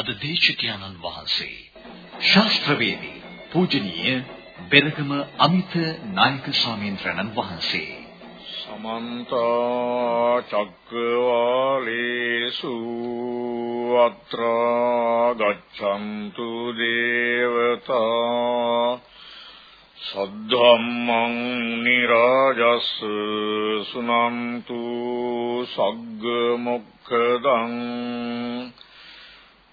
අද දේශිකානන් වහන්සේ. ශාස්ත්‍රවේදී පූජනීය බෙරගම අමිත නායක ස්වාමීන් වහන්සේ. සමන්ත චක්කවාලේසු අත්‍රා ගච්ඡන්තු දේවතා සද්ධම්මං නිරාජස් සුනන්තු සග්ග මොක්ඛදං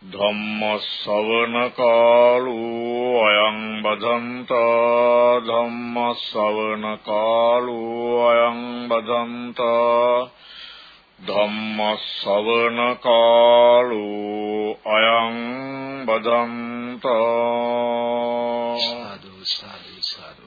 ධම්ම ශ්‍රවණ කාලෝ අයං බදන්තා ධම්ම ශ්‍රවණ කාලෝ අයං බදන්තා ධම්ම ශ්‍රවණ කාලෝ අයං බදන්තා සාදු සාදු සාදු.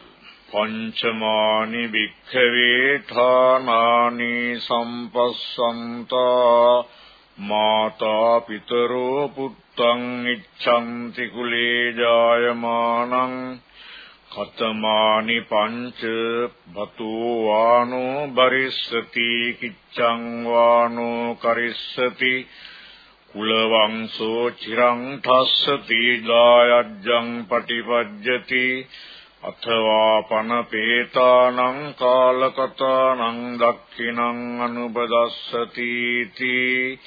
පංචමානි වික්ඛවේ ඨානානි සම්පස්සන්තා මාතා පිතරෝ පුත්තං ඉච්ඡන්ති කුලේ ජායමානං කතමානි පංච බතෝ වානෝ බරිස්සති කිච්ඡං වානෝ කරිස්සති කුලවංශෝ චිරං ඨස්සති දායජ්ජං පටිපජ්ජති අथवा පනපේතානං කාලකතානං දක්ඛිනං අනුපදස්සති තී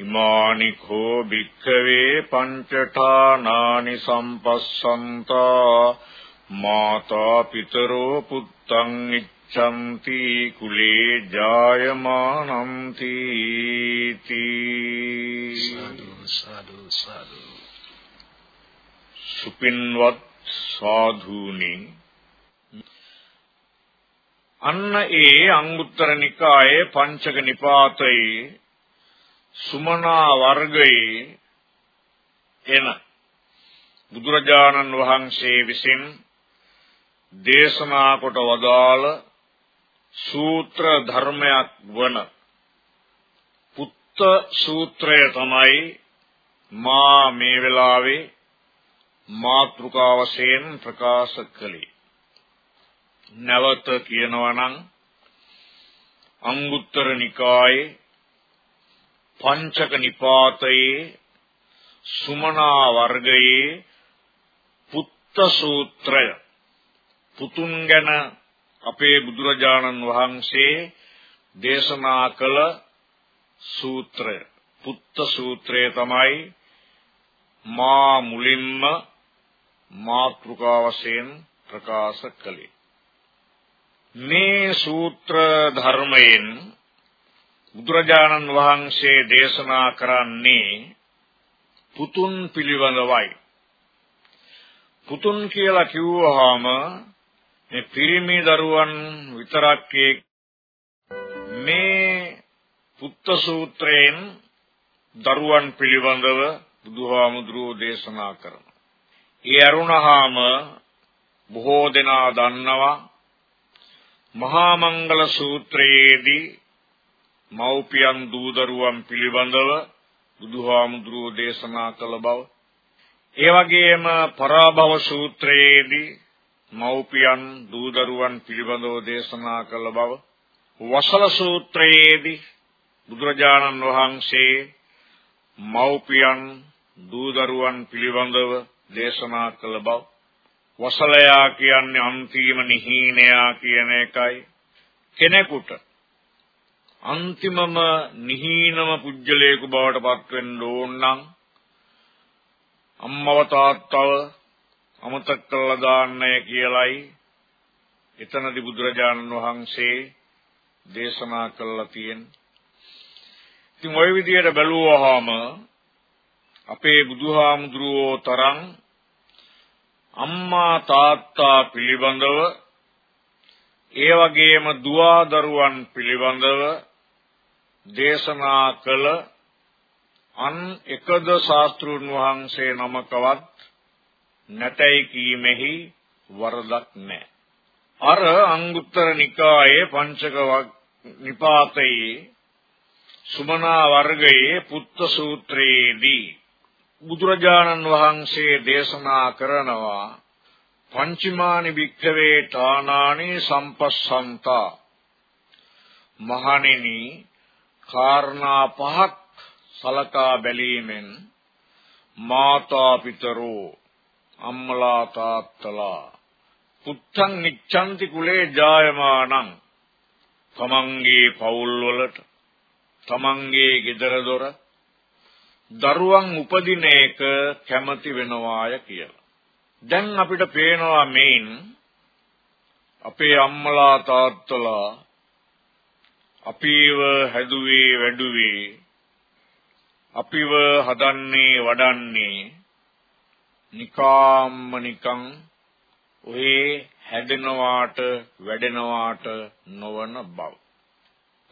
ඉමානි කෝ භික්ඛවේ පංචඨානානි සම්පස්සන්තා මාතා පිතරෝ පුත්තං ඉච්ඡන්ති කුලේ ජායමානම් තීති සාදු සාදු සාදු සුපින්වත් සාධූනි. අන්න ඒ අංගුත්තර නිකායේ පංචක නිපාතයේ සුමනා වර්ගයේ එන බුදුරජාණන් වහන්සේ විසින් දේශනා කොට වදාළ සූත්‍ර ධර්මයක් වන පුත්ත සූත්‍රය තමයි මා මේ වෙලාවේ මාත්‍රිකා වශයෙන් ප්‍රකාශ කළේ. නැවත කියනවා නම් අංගුත්තර නිකායේ පංචක නිපාතයේ සුමනා වර්ගයේ පුත්ත සූත්‍රය පුතුන් ගැන අපේ බුදුරජාණන් වහන්සේ දේශනා කළ සූත්‍රය පුත්ත සූත්‍රය තමයි මා මුලින්ම මාතෘකා වශයෙන් ප්‍රකාශ කළේ. මේ සූත්‍ර ධර්මයෙන් බුදුරජාණන් වහන්සේ දේශනා කරන්නේ පුතුන් පිළිබඳවයි. පුතුන් කියලා කිව්වහම මේ පිරිමි දරුවන් විතරක් මේ පුත්ත සූත්‍රයෙන් දරුවන් පිළිබඳව බුදුහාමුදුරුවෝ දේශනා කරනවා. ඒ අරුණහාම බොහෝ දෙනා දන්නවා. මහා මංගල සූත්‍රයේදී මෞපියන් දූ දරුවන් පිළිබඳව බුදුහාමුදුරුවෝ දේශනා කළ බව. ඒ වගේම පරාභව සූත්‍රයේදී මෞපියන් දූ දරුවන් පිළිබඳව දේශනා කළ බව. වසල සූත්‍රයේදී බුදුරජාණන් වහන්සේ මෞපියන් දූ දරුවන් පිළිබඳව දේශනා කළ බව වසලයා කියන්නේ අන්තිම නිහීනයා කියන එකයි කෙනෙකුට අන්තිමම නිහීනම පුජ්‍යලේක බවට පත් වෙන්න ඕන නම් අම්මව තාත්තව අමතක කළා දාන්නය කියලයි එතනදී බුදුරජාණන් වහන්සේ දේශනා කළා තියෙන්නේ. ඉතින් ওই විදිහට බැලුවාම අපේ බුදුහාමුදුරුවෝ තරම් අම්මා තාත්තා පිළිබඳව ඒ වගේම දුව දරුවන් පිළිබඳව දේශනා කළ අන් එකද ශාස්ත්‍රුන් වහන්සේ නමකවත් නැතයි කීමෙහි වරදක් නැහැ. අර අංගුත්තර නිකායේ පංචක නිපාතයේ සුමනා වර්ගයේ පුත්ත සූත්‍රයේදී බුදුරජාණන් වහන්සේ දේශනා කරනවා පංචමානි භික්ඛවේ තානානි සම්පස්සන්තා. මහණෙනි කාරණා පහක් සලකා බැලීමෙන් මාතා පිතරෝ අම්මලා තාත්තලා පුත්තං නිච්ඡන්ති කුලේ ජායමානං. තමන්ගේ පවුල් වලට තමන්ගේ ගෙදර දොර දරුවන් උපදින එක කැමති වෙනවාය කියලා. දැන් අපිට පේනවා මේන් අපේ අම්මලා තාත්තලා අපිව හැදුවේ වැඩුවේ අපිව හදන්නේ වඩන්නේ නිකාම්ම නිකං ඔහේ හැදෙනවාට වැඩෙනවාට නොවන බව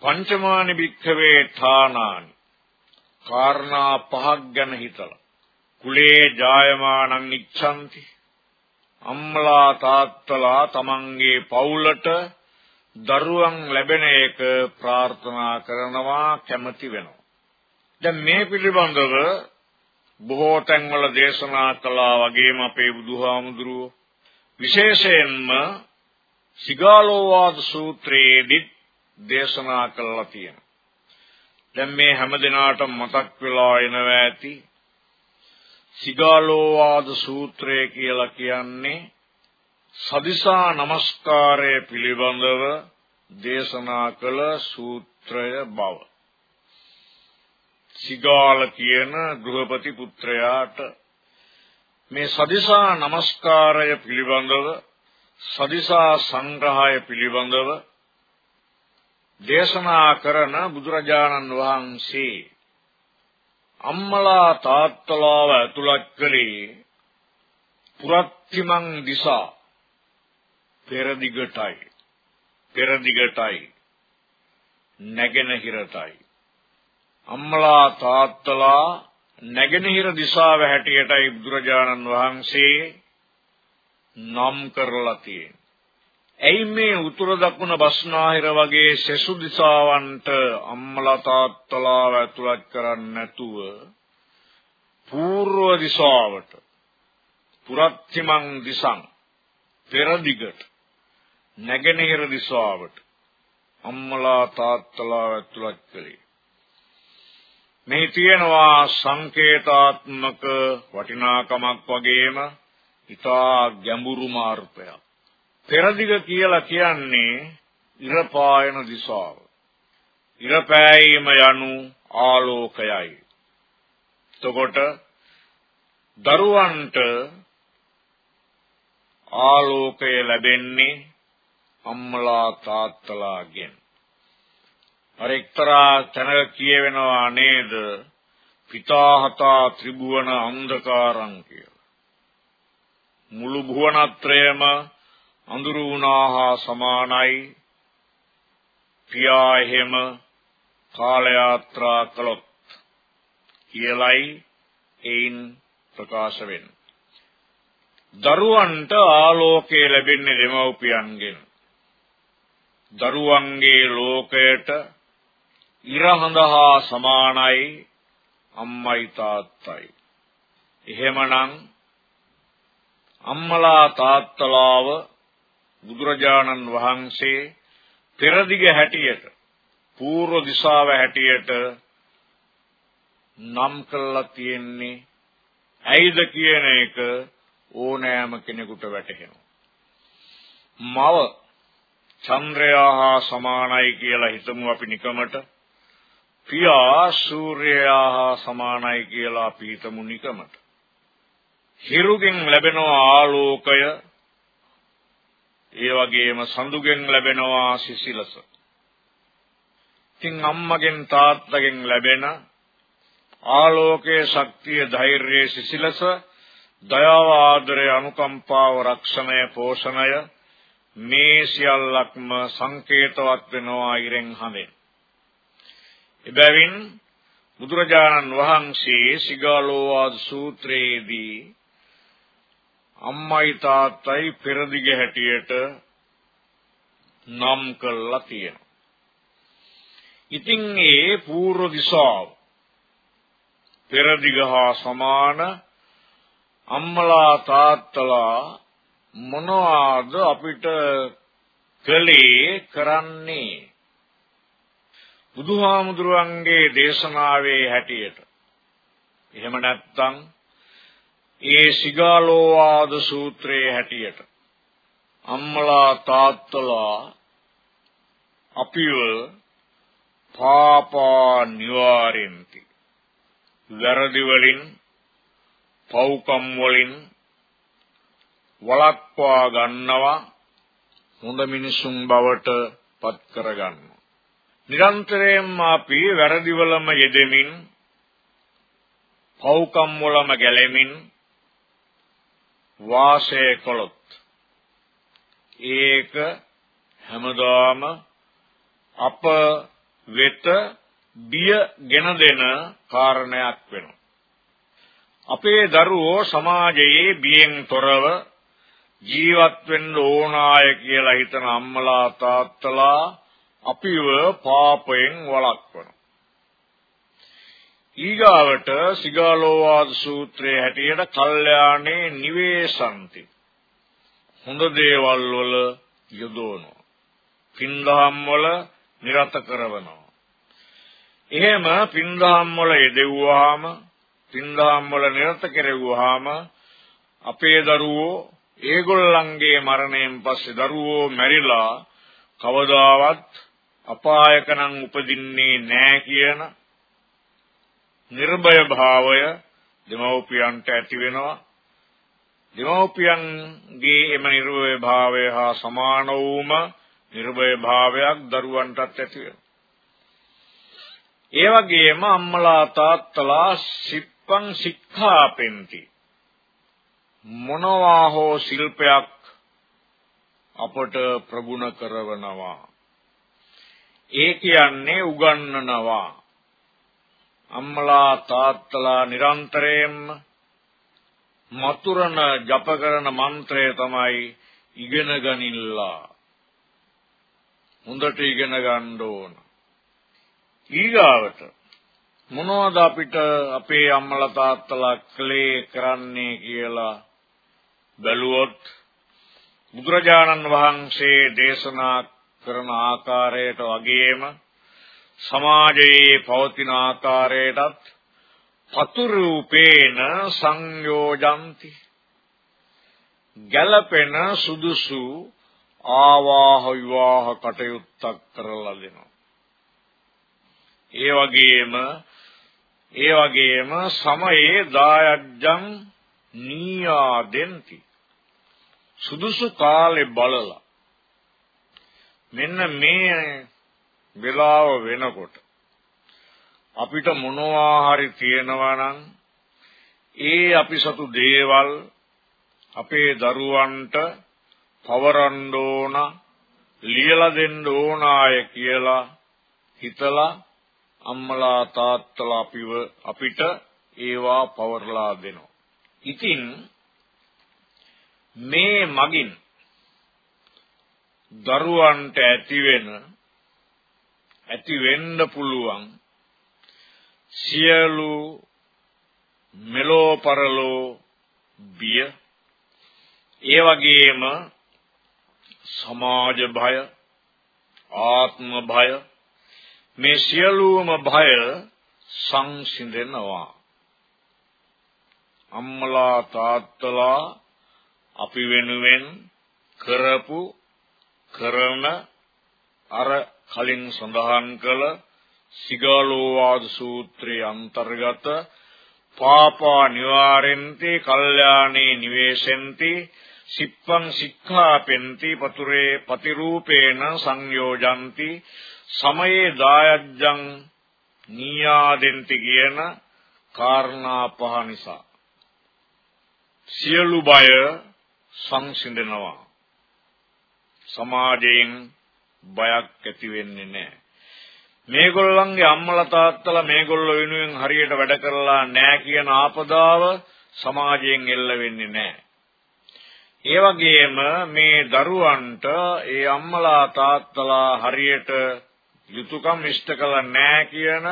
පංචමානි භික්ඛවේ ථානානි කාරණා පහක් ගැන හිතලා. කුලේ ජායමානං ඉච්ඡanti. අම්මලා තාත්තලා තමන්ගේ පවුලට දරුවන් ලැබෙන එක ප්‍රාර්ථනා කරනවා කැමති වෙනවා. දැන් මේ පිළිබඳව බොහෝ තැන්වල දේශනා කළා වගේම අපේ බුදුහාමුදුරුවෝ. විශේෂයෙන්ම සිගාලෝවාද සූත්‍රයේදී දේශනා කළා තියෙනවා. දැන් මේ හැම දිනාටම මතක් වෙලා එනවා ඇති සිගාලෝවාද සූත්‍රය කියලා කියන්නේ සදිසා නමස්කාරය පිළිබඳව දේශනා කළ සූත්‍රය බව. සිගාල කියන ගෘහපති පුත්‍රයාට මේ සදිසා නමස්කාරය පිළිබඳව සදිසා සංග්‍රහය පිළිබඳව දේශනා කරන බුදුරජාණන් වහන්සේ අම්මලා තාත්තලාව ඇතුළත් කළේ පුරත්තිමන් දිසා පෙරදිගටයි පෙරදිගටයි නැගෙනහිරටයි අම්මලා තාත්තලා නැගෙනහිර දිශාව හැටියටයි බුදුරජාණන් වහන්සේ නම් කරලා තියෙන්නේ. ඇයි මේ උතුර දකුණ බස්නාහිර වගේ සෙසු දිශාවන්ට අම්මලා තාත්තලා ඇතුළත් කරන්නේ නැතුව పూర్ව දිශාවට පුරත්තිමන් දිසං පෙරදිගට නැගෙනහිර දිශාවට අම්මලා තාත්තලා ඇතුළත් කළේ මේ තියෙනවා සංකේතාත්මක වටිනාකමක් වගේම ඊටා ගැඹුරු මාර්ගයක්. පෙරදිග කියලා කියන්නේ ඉර පායන දිශාව. ඉර පෑයීම යනු ආලෝකයයි. එතකොට දරුවන්ට ආලෝකය ලැබෙන්නේ අම්මලා තාත්තලාගෙන්. අර එක්තරා තැනක කියවෙනවා නේද පිතාහතා ත්‍රිභුවන අන්ධකාරං කියලා. මුළු භුවනත්‍රයම අඳුරු වුණාහා සමානයි පියා එහෙම කාල යාත්‍රා කළොත් කියලයි ඒන් ප්‍රකාශ වෙන්නේ. දරුවන්ට ආලෝකය ලැබෙන්නේ දෙමව්පියන්ගෙන්. දරුවන්ගේ ලෝකයට ඉරහඳ හා සමානයි අම්මයි තාත්තයි. එහෙමනම් අම්මලා තාත්තලාව බුදුරජාණන් වහන්සේ පෙරදිග හැටියට పూర్ව දිශාව හැටියට නම් කළා තියෙන්නේ ඇයිද කියන එක ඕනෑම කෙනෙකුට වැටහෙනවා. මව චන්ද්‍රයා හා සමානයි කියලා හිතමු අපි නිකමට පියා සූර්යයා හා සමානයි කියලා අපි හිතමු නිකමට. හිරුගෙන් ලැබෙන ආලෝකය ඒ වගේම සඳුගෙන් ලැබෙනවා සිසිලස. ඉතින් අම්මගෙන් තාත්තගෙන් ලැබෙන ආලෝකයේ ශක්තිය ධෛර්යයේ සිසිලස දයාව ආදරය අනුකම්පාව රක්ෂණය පෝෂණය මේ සියල්ලක්ම සංකේතවත් වෙනවා ඉරෙන් හඳෙන් එබැවින් බුදුරජාණන් වහන්සේ සිගාලෝවාද සූත්‍රයේදී අම්මයි තාත්තයි පෙරදිග හැටියට නම් කළා තියෙනවා. ඉතින් ඒ පූර්ව දිශාව පෙරදිග හා සමාන අම්මලා තාත්තලා මොනවාද අපිට කලේ කරන්නේ බුදුහාමුදුරුවන්ගේ දේශනාවේ හැටියට එහෙම නැත්නම් ඒ සිගාලෝවාද සූත්‍රයේ හැටියට. අම්මලා තාත්තලා අපිව පාපා නිවාරෙන්ති. වැරදි වලින් පව්කම් වලින් වළක්වා ගන්නවා හොඳ මිනිසුන් බවට පත් කර ගන්නවා නිරන්තරයෙන්ම අපි වැරදිවලම යෙදෙමින් පව්කම් වලම ගැලෙමින් වාසය කළොත් ඒක හැමදාම අප වෙත බිය ගෙන දෙන කාරණයක් වෙනවා. අපේ දරුවෝ සමාජයේ බියෙන් තොරව ජීවත් වෙන්න ඕනාය කියලා හිතන අම්මලා තාත්තලා අපිව පාපයෙන් වළක්වනවා. ඊගාවට සිගාලෝවාද සූත්‍රයේ හැටියට කල්යාණේ නිවේසන්ති. හොඳ දේවල් වල යොදවනවා. පින්දහම් වල නිරත කරනවා එහෙම පින්දහම් වල යෙදුවාම පින්දහම් වල නිරත කෙරෙව්වාම අපේ දරුවෝ ඒගොල්ලන්ගේ මරණයෙන් පස්සේ දරුවෝ මැරිලා කවදාවත් අපායක නම් උපදින්නේ නැහැ කියන නිර්භය භාවය දෙමව්පියන්ට ඇති වෙනවා. දෙමව්පියන්ගේ එම නිර්භය භාවය හා සමාන වූම නිර්භය භාවයක් දරුවන්ටත් ඇති වෙනවා. ඒ වගේම අම්මලා තාත්තලා සිප්පං සික්ඛාපෙන්ති. මොනවා හෝ ශිල්පයක් අපට ප්‍රගුණ කරවනවා. ඒ කියන්නේ උගන්වනවා. අම්මලා තාත්තලා නිරන්තරයෙන්ම මතුරන ජප කරන මන්ත්‍රය තමයි ඉගෙන ගනිල්ලා. හොඳට ඉගෙන ගන්න ඕන. ඊගාවට මොනවද අපිට අපේ අම්මලා තාත්තලා කලේ කරන්නේ කියලා බැලුවොත් බුදුරජාණන් වහන්සේ දේශනා කරන ආකාරයට වගේම සමාජයේ පවතින ආකාරයටත් පතු රූපේන සංයෝජಂತಿ. ගැළපෙන සුදුසු ආවාහ විවාහ කටයුත්තක් කරලා දෙනවා. ඒ වගේම ඒ වගේම සමයේ දායජ්ජං නීයා දෙන්ති සුදුසු කාලේ බලලා මෙන්න මේ වෙලාව වෙනකොට අපිට මොනවා හරි තියෙනවා නම් ඒ අපි සතු දේවල් අපේ දරුවන්ට පවරන්න ඕන ලියලා දෙන්න ඕනාය කියලා හිතලා අම්මලා තාත්තලා අපිව අපිට ඒවා පවර්ලා දෙනවා. ඉතින් මේ මගින් දරුවන්ට ඇති වෙන ඇති වෙන්න පුළුවන්. සියලු මෙලෝ පරලෝ බිය. ඒ වගේම සමාජ භය ආත්ම භය. මේ සියලුම භය සංසිඳෙනවා. අම්මලා තාත්තලා අපි වෙනුවෙන් කරපු කරන අර කලින් සඳහන් කළ සිගාලෝවාද සූත්‍රයේ අන්තර්ගත පාපා නිවාරෙන්ති කල්යාණේ නිවේසෙන්ති සිප්පං සික්ඛාපෙන්ති පතුරේ පතිරූපේන සංයෝජಂತಿ සමයේ දායජ්ජං නීයාදෙන්ති කියන කාරණා පහ නිසා. සියලු බය සංසිඳනවා. සමාජයෙන් බයක් ඇති වෙන්නේ නැහැ. මේගොල්ලන්ගේ අම්මලා තාත්තලා මේගොල්ලෝ වෙනුවෙන් හරියට වැඩ කරලා නැහැ කියන ආපදාව සමාජයෙන් එල්ල වෙන්නේ නැහැ. ඒ වගේම මේ දරුවන්ට ඒ අම්මලා තාත්තලා හරියට යුතුයකම් ඉෂ්ට කළ නැහැ කියන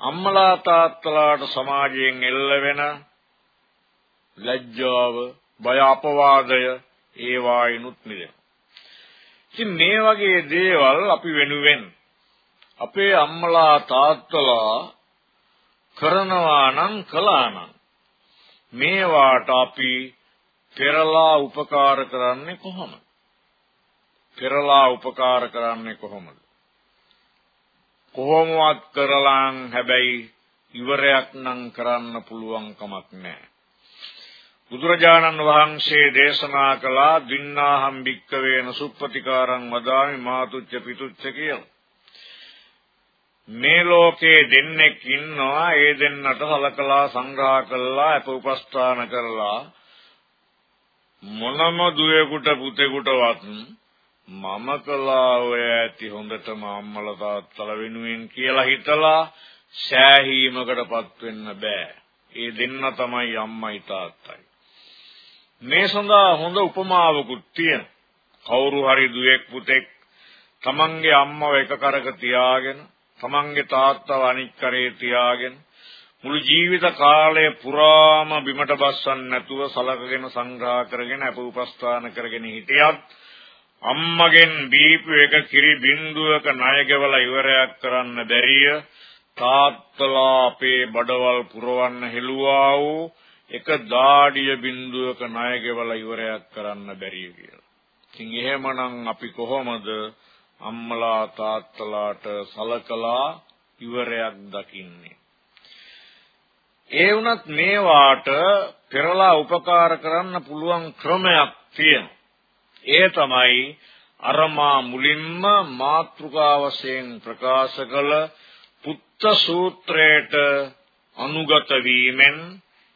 අම්මලා තාත්තලාට සමාජයෙන් එල්ල වෙන ලැජ්ජාව, බය අපවාදය ඒවායිනුත් මිදෙන. ඉතින් මේ වගේ දේවල් අපි වෙනුවෙන් අපේ අම්මලා තාත්තලා කරනවා නම් කළා නම් මේවාට අපි පෙරලා උපකාර කරන්නේ කොහොමද? පෙරලා උපකාර කරන්නේ කොහොමද? කොහොමවත් කරලන් හැබැයි ඉවරයක් නම් කරන්න පුළුවන් කමක් නැහැ. බුදුරජාණන් වහන්සේ දේශනා කළා දින්නාහම් භික්කවේන සුප්පතිකාරං වදාමි මාතුච්ච පිතුච්ච කියලා. මේ ලෝකේ දෙන්නෙක් ඉන්නවා ඒ දෙන්නට හලකලා සංග්‍රහ කළා අප උපස්ථාන කරලා මොනම දුවෙකුට පුතෙකුටවත් මම කළා ඔය ඇති හොඳටම අම්මලා තාත්තලා වෙනුවෙන් කියලා හිතලා සෑහීමකටපත් වෙන්න බෑ. ඒ දෙන්න තමයි අම්මයි තාත්තයි. මේ සඳහා හොඳ උපමාවකුත් තියෙන. කවුරු හරි දුවෙක් පුතෙක් තමන්ගේ අම්මව එක කරක තියාගෙන තමන්ගේ තාත්තව අනික් කරේ තියාගෙන මුළු ජීවිත කාලය පුරාම බිමට බස්සන්න නැතුව සලකගෙන සංග්‍රහ කරගෙන අප උපස්ථාන කරගෙන හිටියත් අම්මගෙන් බීපු එක කිරි බින්දුවක ණය ගෙවලා ඉවරයක් කරන්න බැරිය තාත්තලා අපේ බඩවල් පුරවන්න හෙළුවා වූ එක දාඩිය බින්දුවක ණය ගෙවලා ඉවරයක් කරන්න බැරිය කියලා. ඉතින් එහෙමනම් අපි කොහොමද අම්මලා තාත්තලාට සලකලා ඉවරයක් දකින්නේ? ඒ වුණත් මේවාට පෙරලා උපකාර කරන්න පුළුවන් ක්‍රමයක් තියෙනවා. ඒ තමයි අරමා මුලින්ම මාත්‍රිකා වශයෙන් ප්‍රකාශ කළ පුත්ත සූත්‍රයට අනුගත වීමෙන්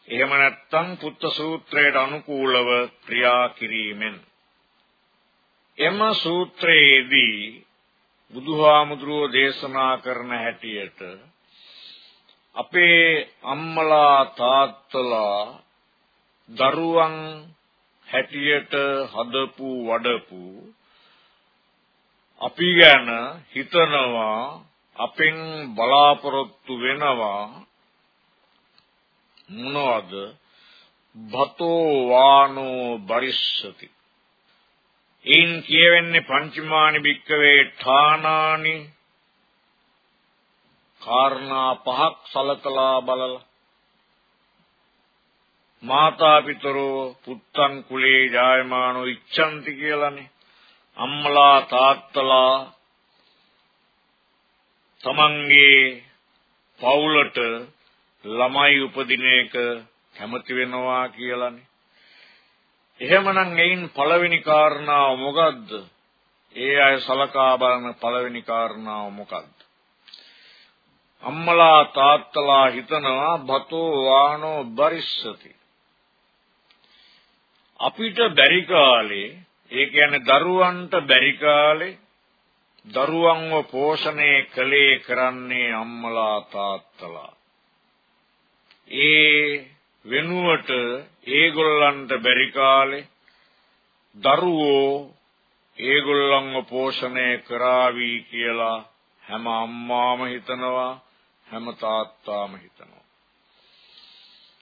එහෙම නැත්නම් පුත්ත සූත්‍රයට අනුකූලව ක්‍රියා කිරීමෙන්. එම සූත්‍රයේදී බුදුහාමුදුරුවෝ දේශනා කරන හැටියට අපේ අම්මලා තාත්තලා දරුවන් හැටියට හදපු වඩපු අපි ගැන හිතනවා අපෙන් බලාපොරොත්තු වෙනවා මොනවද? භතෝ වානෝ බරිස්සති. එයින් කියවෙන්නේ පංචමානි භික්කවේ ඨානානි. කාරණා පහක් සලකලා බලලා. මාතා පිතරෝ පුත්තන් කුලේ ජායමානෝ ඉච්ඡන්ති කියලානේ. අම්මලා තාත්තලා තමන්ගේ පවුලට ළමයි උපදින එක කැමති වෙනවා කියලානේ. එහෙමනම් එයින් පළවෙනි කාරණාව මොකද්ද? ඒ අය සලකා බලන පළවෙනි කාරණාව මොකද්ද? අම්මලා තාත්තලා හිතනවා බතෝ වානෝ බරිස්සති. අපිට බැරි කාලේ ඒ කියන්නේ දරුවන්ට බැරි කාලේ දරුවන්ව පෝෂණය කළේ කරන්නේ අම්මලා තාත්තලා. ඒ වෙනුවට ඒගොල්ලන්ට බැරි කාලේ දරුවෝ ඒගොල්ලන්ව පෝෂණය කරાવી කියලා හැම අම්මාම හිතනවා හැම තාත්තාම හිතනවා.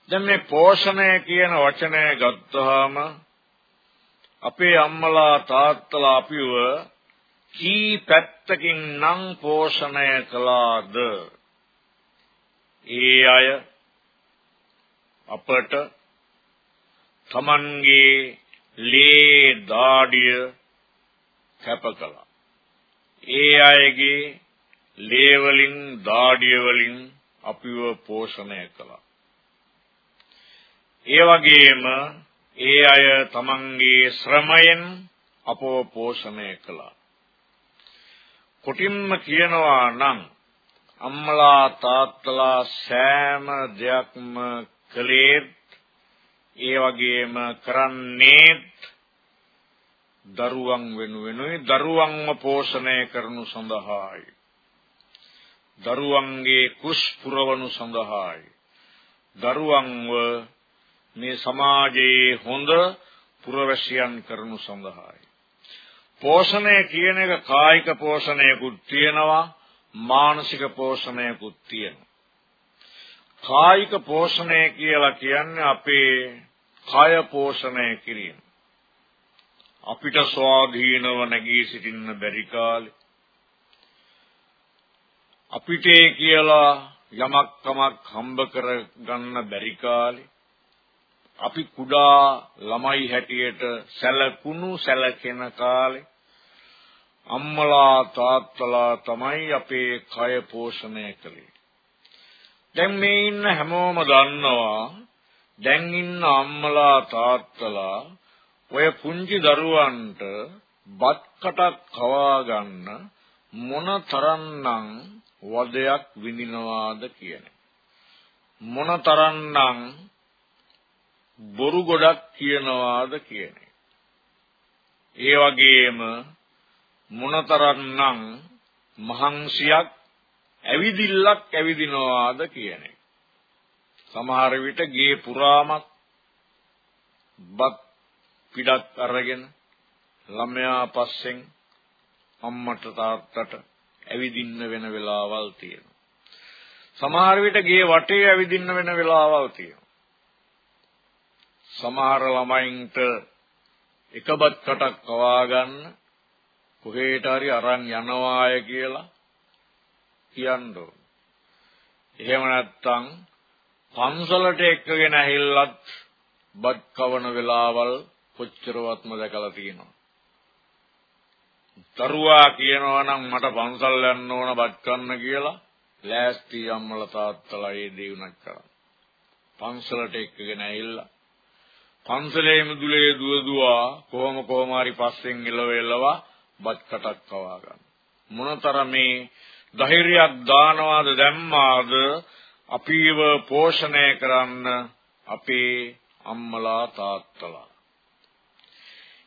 දැන් මේ පෝෂණය කියන වචනය ගත්තාම අපේ අම්මලා තාත්තලා අපිව කී පැත්තකින් නම් පෝෂණය කළාද? ඒ අය අපට තමන්ගේ ලේ දාඩිය කැප කළා. ඒ අයගේ ලේ වලින් දාඩිය වලින් අපිව පෝෂණය කළා. ඒ වගේම ඒ අය තමන්ගේ ශ්‍රමයෙන් අපව පෝෂණය කළා. කොටින්ම කියනවා නම් අම්මලා තාත්තලා සෑම දෙයක්ම කළේත් ඒ වගේම කරන්නේත් දරුවන් වෙනුවෙනුයි දරුවන්ව පෝෂණය කරනු සඳහායි දරුවන්ගේ කුස් පුරවනු සඳහායි දරුවන්ව මේ සමාජයේ හොඳ පුරවැසියන් කරනු සඳහායි. පෝෂණය කියන එක කායික පෝෂණයකුත් තියෙනවා මානසික පෝෂණයකුත් තියෙනවා. කායික පෝෂණය කියලා කියන්නේ අපේ කය පෝෂණය කිරීම. අපිට ස්වාධීනව නැගී සිටින්න බැරි කාලේ අපිට කියලා යමක් කමක් හම්බ කර ගන්න බැරි කාලේ අපි කුඩා ළමයි හැටියට සැලකුණු සැලකෙන කාලේ අම්මලා තාත්තලා තමයි අපේ කය පෝෂණය කළේ. දැන් මේ ඉන්න හැමෝම දන්නවා දැන් ඉන්න අම්මලා තාත්තලා ඔය පුංචි දරුවන්ට බත් කටක් කවා ගන්න මොන තරම්නම් වදයක් විඳිනවාද කියන මොන තරම්නම් බොරු ගොඩක් කියනවාද කියන ඒ වගේම මොනතරම්නම් මහන්සියක් ඇවිදිල්ලක් ඇවිදිනවාද කියන සමහර විට ගේ පුරාමත් බත් පිටක් අරගෙන ළමයා පස්සෙන් අම්මට තාත්තට ඇවිදින්න වෙන වෙලාවල් තියෙනවා. සමහර විට ගේ වටේ ඇවිදින්න වෙන වෙලාවල් තියෙනවා. සමහර ළමයින්ට එකබත් කටක් කවා ගන්න කොහේට හරි අරන් යනවාය කියලා කියන්න ඕන. එහෙම නැත්නම් පන්සලට එක්කගෙන ඇහිල්ලත් බත් කවන වෙලාවල් කොච්චරවත්ම දැකලා තියෙනවා. දරුවා කියනවා නම් මට පන්සල් යන්න ඕන බත් කන්න කියලා ලෑස්ති අම්මලා තාත්තලා ඒ දේ උනක් කරා. පන්සලට එක්කගෙන ඇවිල්ලා පන්සලේ මුදුලේ දුව දුවා කොහොම කොහොම හරි පස්සෙන් එළව එළවා බත් කටක් කවා ගන්න. මොනතරමේ ධෛර්යයක් දානවාද දැම්මාද අපිව පෝෂණය කරන්න අපේ අම්මලා තාත්තලා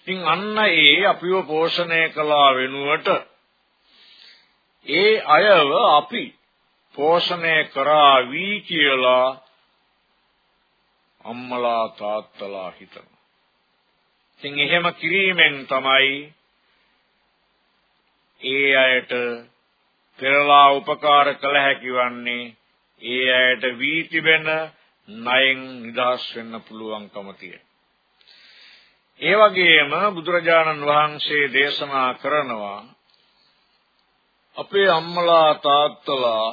ඉතින් අන්න ඒ අපිව පෝෂණය කළා වෙනුවට ඒ අයව අපි පෝෂණය කරાવી කියලා අම්මලා තාත්තලා හිතනවා. ඉතින් එහෙම කිරීමෙන් තමයි ඒ අයට පෙරලා උපකාර කළ හැකි වන්නේ ඒ අයට වී තිබෙන ණයෙන් නිදහස් වෙන්න පුළුවන්කම තියෙනවා. ඒ වගේම බුදුරජාණන් වහන්සේ දේශනා කරනවා අපේ අම්මලා තාත්තලා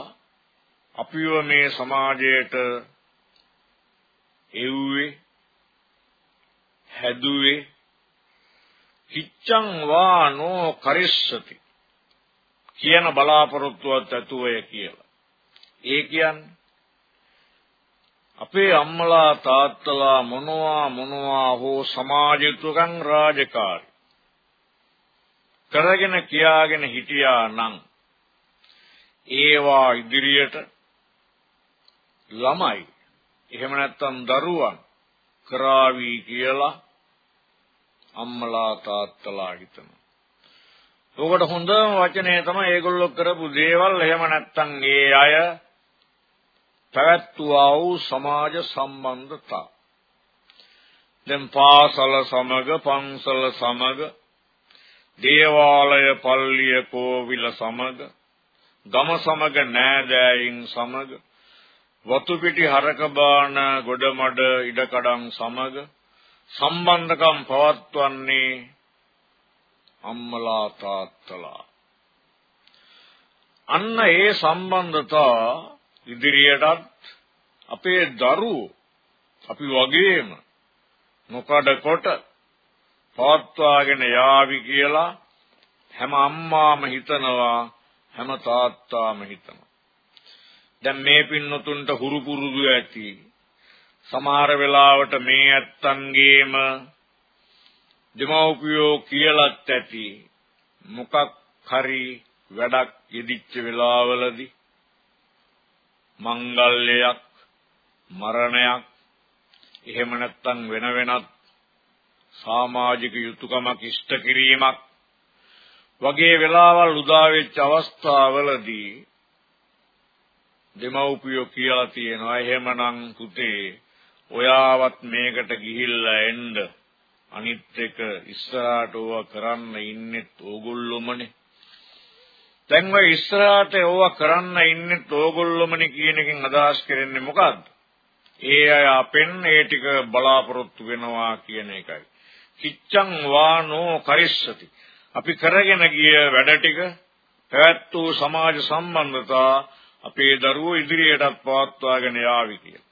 අපිව මේ සමාජයට එව්වේ හැදුවේ කිච්ඡං වානෝ කරිස්සති කියන බලාපොරොත්තුවත් ඇතුවය කියලා. ඒ කියන්නේ අපේ අම්මලා තාත්තලා මොනවා මොනවා හෝ සමාජිතුකම් රාජකාරි කරගෙන කියාගෙන හිටියා නම් ඒවා ඉදිරියට ළමයි එහෙම නැත්නම් දරුවන් කරાવી කියලා අම්මලා තාත්තලා හිතනවා. ඔකට හොඳම වචනේ තමයි ඒගොල්ලෝ කරපු දේවල්. එහෙම නැත්නම් ඒ අය පැවැත්වුවා වූ සමාජ සම්බන්ධතා. දැන් පාසල සමග පන්සල සමග දේවාලය පල්ලිය කෝවිල සමග ගම සමග නෑදෑයින් සමග වතු පිටි හරක බාන ගොඩමඩ ඉඩකඩම් සමග සම්බන්ධකම් පවත්වන්නේ අම්මලා තාත්තලා. අන්න ඒ සම්බන්ධතා ඉදිරියටත් අපේ දරුවෝ අපි වගේම නොකඩ කොට පවත්වාගෙන යාවි කියලා හැම අම්මාම හිතනවා හැම තාත්තාම හිතනවා. දැන් මේ පින්නතුන්ට හුරු පුරුදු ඇති. සමහර වෙලාවට මේ ඇත්තන්ගේම දෙමව්පියෝ කියලත් ඇති. මොකක් හරි වැඩක් යෙදිච්ච වෙලාවලදී මංගල්‍යයක් මරණයක් එහෙම නැත්නම් වෙන වෙනත් සමාජික යුතුයකමක් ඉෂ්ට කිරීමක් වගේ වෙලාවල් උදා වෙච්ච අවස්ථාවලදී දෙමව්පියෝ කියලා තියෙනවා. එහෙමනම් පුතේ ඔයාවත් මේකට ගිහිල්ලා එන්න. අනිත් එක ඉස්සරහට ඕවා කරන්න ඉන්නෙත් ඕගොල්ලොමනේ. දැන් ඔය ඉස්සරහට ඕවා කරන්න ඉන්නෙත් ඕගොල්ලොමනේ කියන එකෙන් අදහස් කරන්නේ මොකද්ද? ඒ අය අපෙන් ඒ ටික බලාපොරොත්තු වෙනවා කියන එකයි. කිච්ඡං වානෝ කරිස්සති. අපි කරගෙන ගිය වැඩ ටික පැවැත් වූ සමාජ සම්බන්ධතා අපේ දරුවෝ ඉදිරියටත් පවත්වාගෙන යාවි කියලා.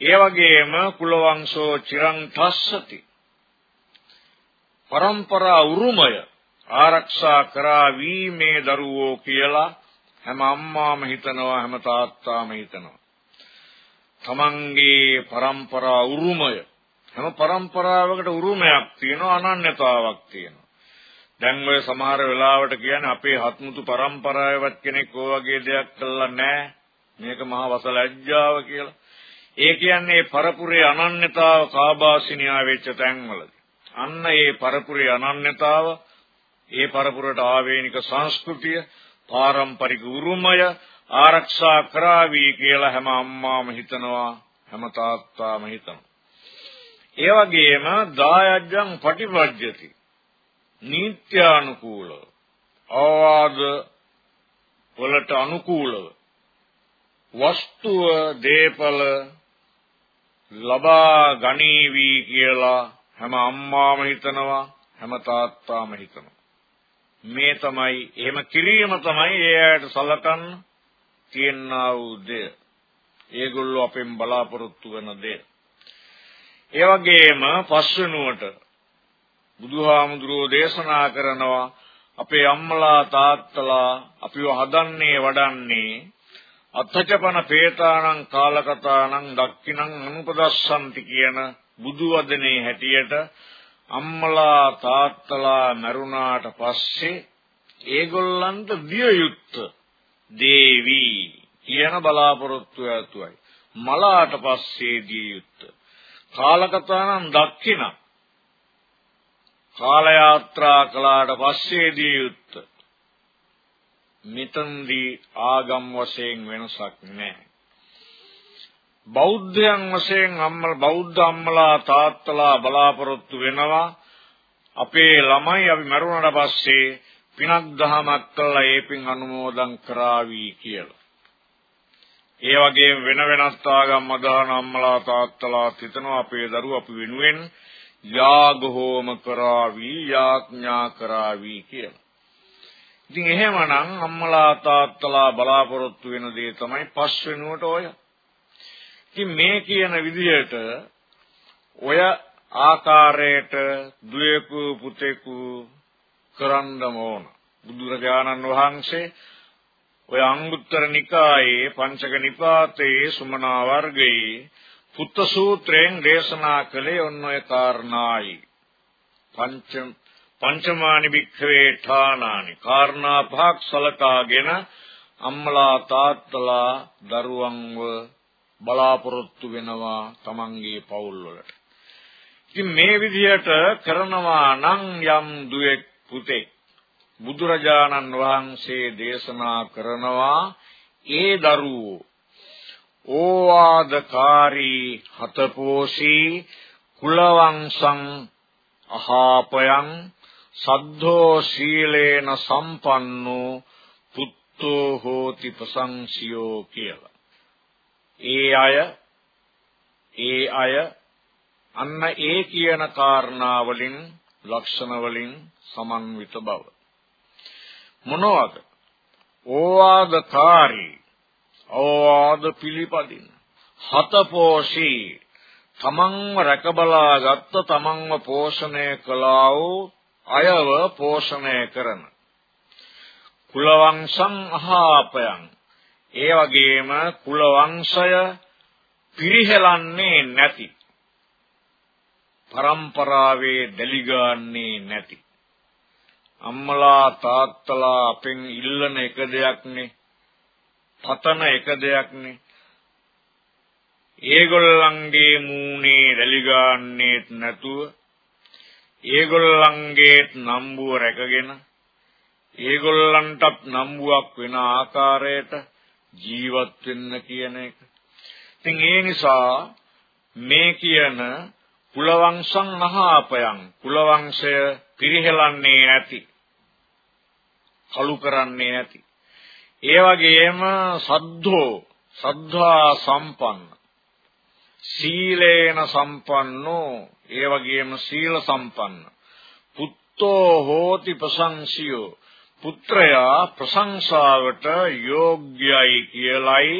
ඒ වගේම කුලවංශෝ චිරං තස්සති. પરම්පරා උරුමය. ආරක්ෂා කරાવી මේ දරුවෝ කියලා හැම අම්මාම හිතනවා හැම තාත්තාම හිතනවා. තමන්ගේ પરම්පරා උරුමය. හැම પરම්පරාවකට උරුමයක් තියෙනවා අනන්‍යතාවක් තියෙනවා. දැන් ඔය සමහර වෙලාවට කියන්නේ අපේ හත්මුතු પરම්පරාවවත් කෙනෙක් ඔය වගේ දෙයක් කළා නෑ. මේක මහා වසලැජ්ජාව කියලා. ඒ කියන්නේ පරපුරේ අනන්‍යතාව කාබාසිනියා වෙච්ච තැන්වලදී. අන්න ඒ පරපුරේ අනන්‍යතාව, ඒ පරපුරට ආවේනික සංස්කෘතිය, පාරම්පරික උරුමය ආරක්ෂා කරાવી කියලා හැම අම්මාම හිතනවා, හැම තාත්තාම හිතනවා. ඒ වගේම දායජ්ජං පටිපජ්ජති. නීත්‍යානුකූලව අවවාද වලට අනුකූලව වස්තුව දීපල ලබා ගනීවි කියලා හැම අම්මාම හිතනවා හැම තාත්තාම හිතනවා. මේ තමයි එහෙම කිරීම තමයි ඒ අයට සලකන්න තියෙනා වූ දෙය. ඒගොල්ලෝ අපෙන් බලාපොරොත්තු වෙන දෙය. ඒ වගේම පස්වෙනුවට බුදුහාමුදුරුවෝ දේශනා කරනවා අපේ අම්මලා තාත්තලා අපිව හදන්නේ වඩන්නේ අත්තචපන පේතානං කාලකතානං දක්ඛිනං අනුපදස්සන්ති කියන බුදු වදනේ හැටියට අම්මලා තාත්තලා මරුණාට පස්සේ ඒගොල්ලන්ට දිය යුත්ත දේවි කියන බලාපොරොත්තු ඇතුවයි. මලාට පස්සේ දිය යුත්ත කාලකතානං දක්ඛිනං කාල යාත්‍රා කළාට පස්සේ දිය යුත්ත මෙතනදී ආගම් වශයෙන් වෙනසක් නැහැ. බෞද්ධයන් වශයෙන් අම්මලා බෞද්ධ අම්මලා තාත්තලා බලාපොරොත්තු වෙනවා අපේ ළමයි අපි මරුණාට පස්සේ පිනක් දහමක් කළා ඒ පින් අනුමෝදන් කරાવી කියලා. ඒ වගේම වෙන වෙනත් ආගම් අදහන අම්මලා තාත්තලා හිතනවා අපේ දරුවෝ අපි වෙනුවෙන් යාග හෝම කරાવી යාඥා කරાવી කියලා. ඉතින් එහෙමනම් අම්මලා තාත්තලා බලාපොරොත්තු වෙන දේ තමයි පස් වෙනුවට ඔය ඉතින් මේ කියන විදිහට ඔය ආකාරයට දුවේකු පුතේකු කරන්න ඕන. බුදුරජාණන් වහන්සේ ඔය අංගුත්තර නිකායේ පංචක නිපාතයේ සුමනා වර්ගයේ පුත්ත සූත්‍රයෙන් දේශනා කළේ ඔන්න ඔය කාරණායි. පංච පංචමානි භික්ඛවේ ඨානානි කාරණා පහක් සලකාගෙන අම්මලා තාත්තලා දරුවන්ව බලාපොරොත්තු වෙනවා තමන්ගේ පවුල් වලට. ඉතින් මේ විදිහට කරනවා නම් යම් දුවෙක් පුතෙක් බුදුරජාණන් වහන්සේ දේශනා කරනවා ඒ දරුවෝ ඕවාදකාරී හතපෝසී කුලවංශං අහාපයන් සද්ධෝ සීලේන සම්පන්නෝ පුත්තෝ හෝති ප්‍රසංසියෝ කියලා. ඒ අය ඒ අය අන්න ඒ කියන කාරණා වලින් ලක්ෂණ වලින් සමන්විත බව. මොනවද? ඕවාදකාරී ඕවාද පිළිපදින හතපෝෂී තමන්ව රැකබලා ගත්ත තමන්ව පෝෂණය කළා වූ අයව පෝෂණය කරන කුලවංශං අහාපයන් ඒ වගේම කුලවංශය පිරිහෙලන්නේ නැති. પરම්පරාවේ දෙලිගන්නේ නැති. අම්මලා තාත්තලා අපෙන් ඉල්ලන එක දෙයක්නේ. පතන එක දෙයක්නේ. ඒගොල්ලන්ගේ මූණේ රැලිගන්නේත් නැතුව ඒගොල්ලන්ගේත් නම්බුව රැකගෙන ඒගොල්ලන්ටත් නම්බුවක් වෙන ආකාරයට ජීවත් වෙන්න කියන එක. ඉතින් ඒ නිසා මේ කියන කුලවංශං නහාපයං කුලවංශය පිරිහෙලන්නේ නැති කලු කරන්නේ නැති ඒ වගේම සද්ධෝ සද්ධා සම්පන්න සීලේන සම්පන්නෝ ඒ වගේම සීල සම්පන්න පුත්තෝ හෝති ප්‍රශංසියෝ පුත්‍රයා ප්‍රශංසාවට යෝග්‍යයි කියලයි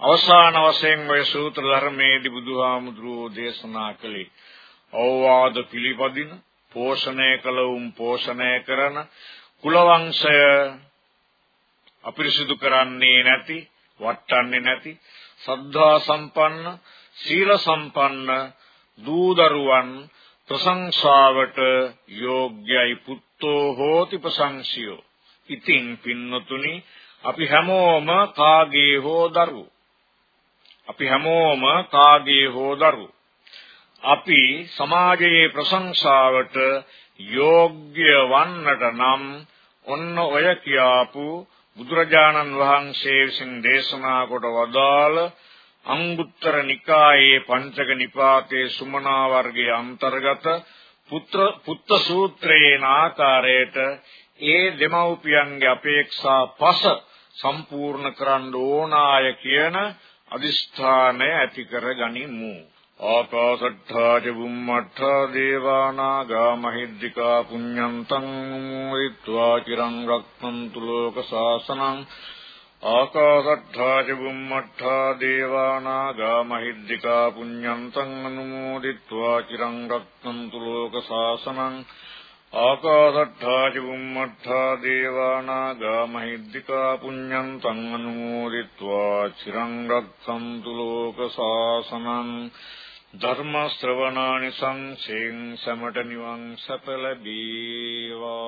අවසාන වශයෙන් ඔය සූත්‍ර ධර්මයේදී බුදුහාමුදුරුවෝ දේශනා කළේ. අවවාද පිළිපදින පෝෂණය කළ උන් පෝෂණය කරන කුලවංශය අපිරිසිදු කරන්නේ නැති වටන්නේ නැති සද්ධා සම්පන්න සීල සම්පන්න දූදරුවන් ප්‍රශංසාවට යෝග්‍යයි. පුත්තෝ හෝති ප්‍රශංසියෝ. ඉතින් පින්නතුනි අපි හැමෝම කාගේ හෝ දරුවෝ. අපි හැමෝම කාගේ හෝ දරුවෝ. අපි සමාජයේ ප්‍රශංසාවට යෝග්‍ය වන්නට නම් ඔන්න ඔය කියාපු බුදුරජාණන් වහන්සේ විසින් දේශනා කොට වදාළ අංගුත්තර නිකායේ පංචක නිපාතේ සුමනා වර්ගයේ අන්තර්ගත පුත්‍ර පුත්ත සූත්‍රයේ ආකාරයට ඒ දෙමව්පියන්ගේ අපේක්ෂා පස සම්පූර්ණ කරන්න ඕන අය කියන අදිෂ්ඨානය ඇති කර ගනිමු. ආකාශට්ඨා චුම්මට්ඨා දේවානාගා මහිද්దికා පුඤ්ඤන්තං මුරිත්වා චිරං රක්ඛන්තු ලෝක සාසනං ආකාශට්ඨා චුම්මට්ඨා දේවානාගා මහිද්దికා පුඤ්ඤන්තං අනුමෝදිත්වා චිරං රක්ඛන්තු ලෝක සාසනං ආකාශට්ඨා චුම්මට්ඨා දේවානාගා මහිද්దికා පුඤ්ඤං තං අනුමෝදිත්වා චිරං රක්ඛන්තු ලෝක සාසනං ධර්ම ශ්‍රවණානි සංසෙන් සමට නිවන් සප ලැබීවා.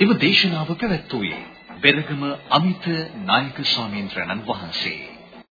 ඉව දේශනාව පැවැත්වුවේ බෙරගම අමිත නායක ස්වාමීන් වහන්සේ.